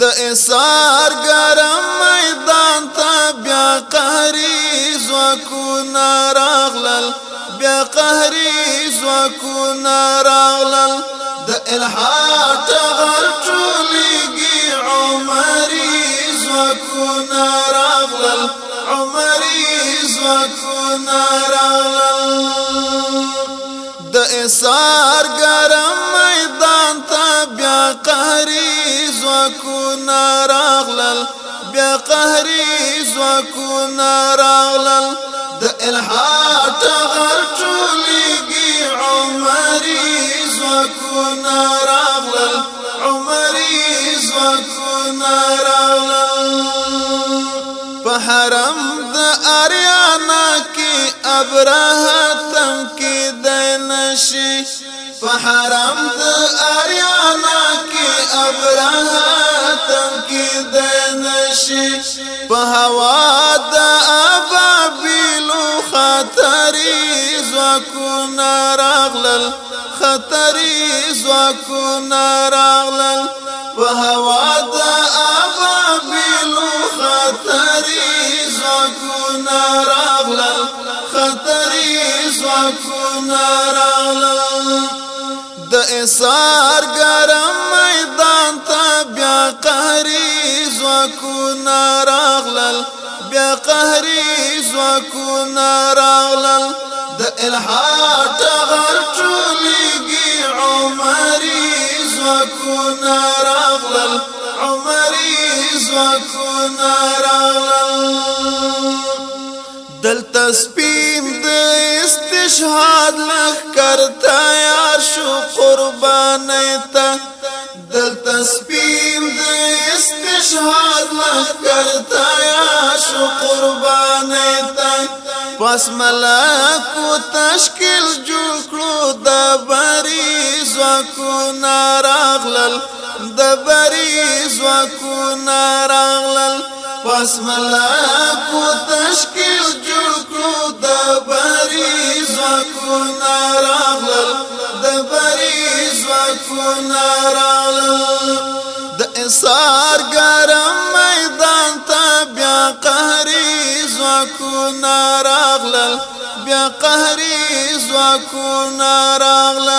د اسار ګرم میدان ته بیا قهري زوکونه راغلل بیا قهري زوکونه راغلل د الحاق غل ټولېږي عمري زوکونه راغلل عمري زوکونه راغلل د اسار ګرم میدان ته بیا قهري زواکونا راغلل بیا قهری زواکونا راغلل د الحاط غر ټولېږي عمري زواکونا راغلل عمري زواکونا راغلل په حرم د اریانا کې ابره تم کې د نشي په حرم د په هوا د ابابیلو خطرې ځواکونه راغلل خطرې ځواکونه راغلل په هوا د ابابیلو خطرې ځواکونه راغلل خطرې ځواکونه راغلل اسار گرم میدان تا بیا قهری زوکونا راغلل بیا قهری زوکونا راغلل د الحاټ غر ټولیږي عمرې زوکونا راغلل عمرې زوکونا راغلل دل تسبیم د استشهاد لخ کرتا یار شو قربانی تا دل تسبیم د استشهاد لخ کرتا یار شو قربانی تا پس ملاکو تشکیل جوړ کړو د بری زکو ناراغلل د بری زکو ناراغلل پس ملاکو تشکیل جوړ د بری زکونا راغل د بری زکونا راغل د انصار ګرم میدان ته بیا قهری زکونا راغل بیا قهری زکونا راغل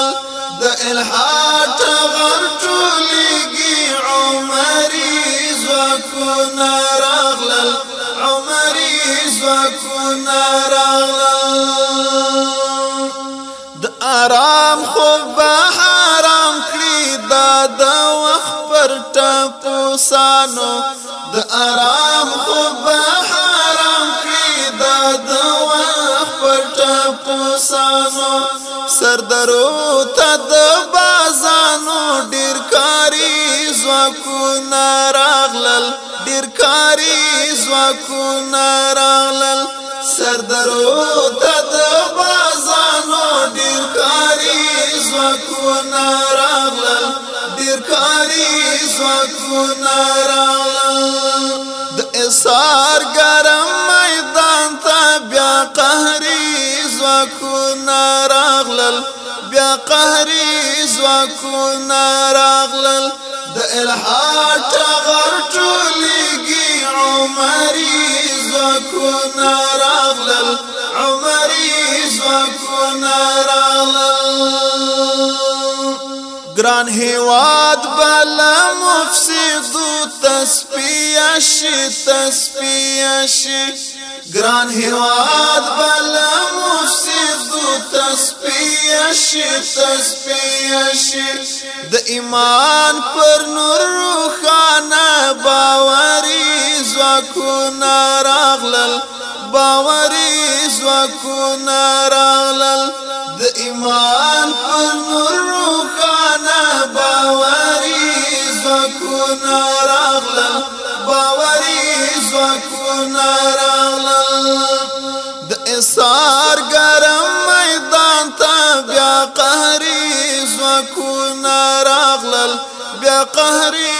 د الحاټ غر ټولېږي عمرې زکونا راغل عمري زوکونه راغلل د آرام خوب به حرام کړي دا د وخت پر ټاپو سانو د آرام خوب به حرام کړي دا د وخت پر ټاپو سانو سردرو ته د بازانو ډیر کاری ځواکونه راغلل ډیر کاری ځواکونه راغلل سردرو ته د بازانو ډیر کاری ځواکونه راغلل ډیر کاری ځواکونه راغلل د اسار ګرم میدان ته بیا قهري ځواکونه راغلل بیا قهري ځواکونه راغلل د الحاد تغر ټولېږي عمرې ځواکونه راغلل عمرې ځواکونه راغلل ګران هیواد بله مفسدو تسبیه شي تسبیه شي ګران هیواد بله مفسدو تسبیح شي تسبیح شي د ایمان پر نور روخانه باوري زکونه راغلل باوري زکونه راغلل د ایمان پر نور روخانه باوري زکونه راغلل باوري زکونه راغلل د اسارګ زواكونا راغلل بیا قهري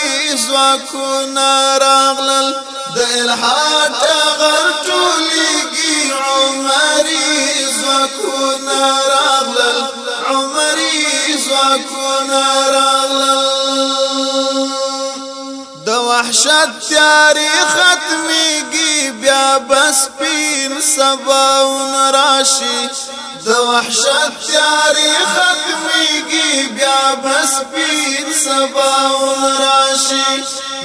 ځواکونه راغلل د الحاد ټغر ټولېږي عمري زواكونا راغلل عمري زواكونا راغلل وحشت تیاری ختمیږي بیا بس پین سباون راشي د وحشت تیاری ختمیږي بیا بس پین سباون راشي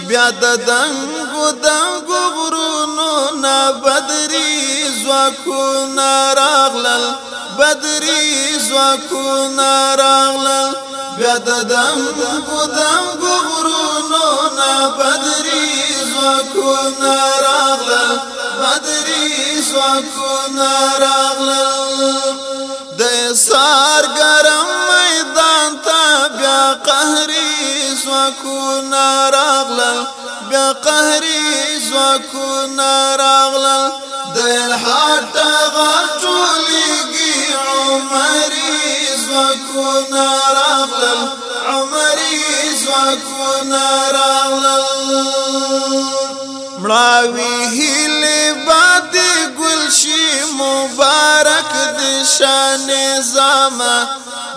بیا د دنګو دنګو غرونو نا بدري زواکو نا راغلل بدري زواکو نا راغلل بیا د دنګو دنګو ځواکونه راغلل د سار ګرم میدان ته بیا قهري ځواکونه راغلل بیا قهري ځواکونه راغلل د الحاټ غټولېږي عمري ځواکونه راغلل عمري ځواکونه راغلل مړاوي هیلې مبارک دی شان زما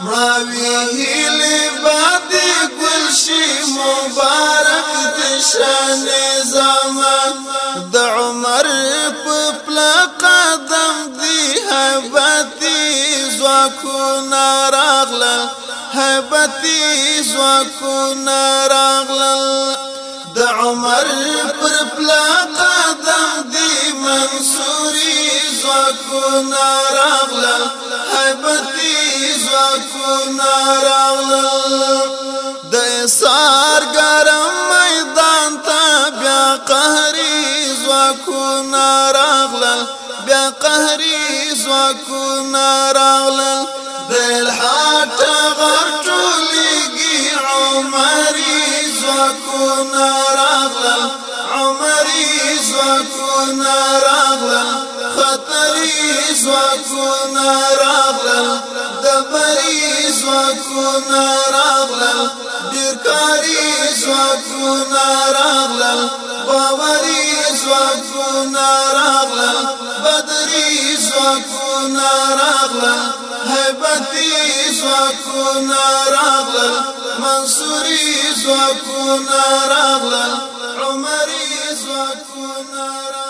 مړاوی هلی باندې ګلشي مبارک دی شان زما د عمر په پلا قدم دی هبتی زواکو ناراغل هبتی زواکو ناراغل د عمر پر پلا قدم دی منصوري زکو ناراغل حبتی زکو ناراغل د اسار ګرم میدان ته بیا قهري زکو ناراغل بیا قهري زکو ناراغل د الحاټ غټولېږي عمري زواکونه راغلل عمرې زواکونه راغلل خطرې زواکونه راغلل دبرې زواکونه راغلل ډېرکاري زواکونه راغلل باوري زواکونه راغلل بدري زواکونه راغلل هیبتي زواکونه راغلل منصوري زواکو ناراغل عمري زواکو ناراغل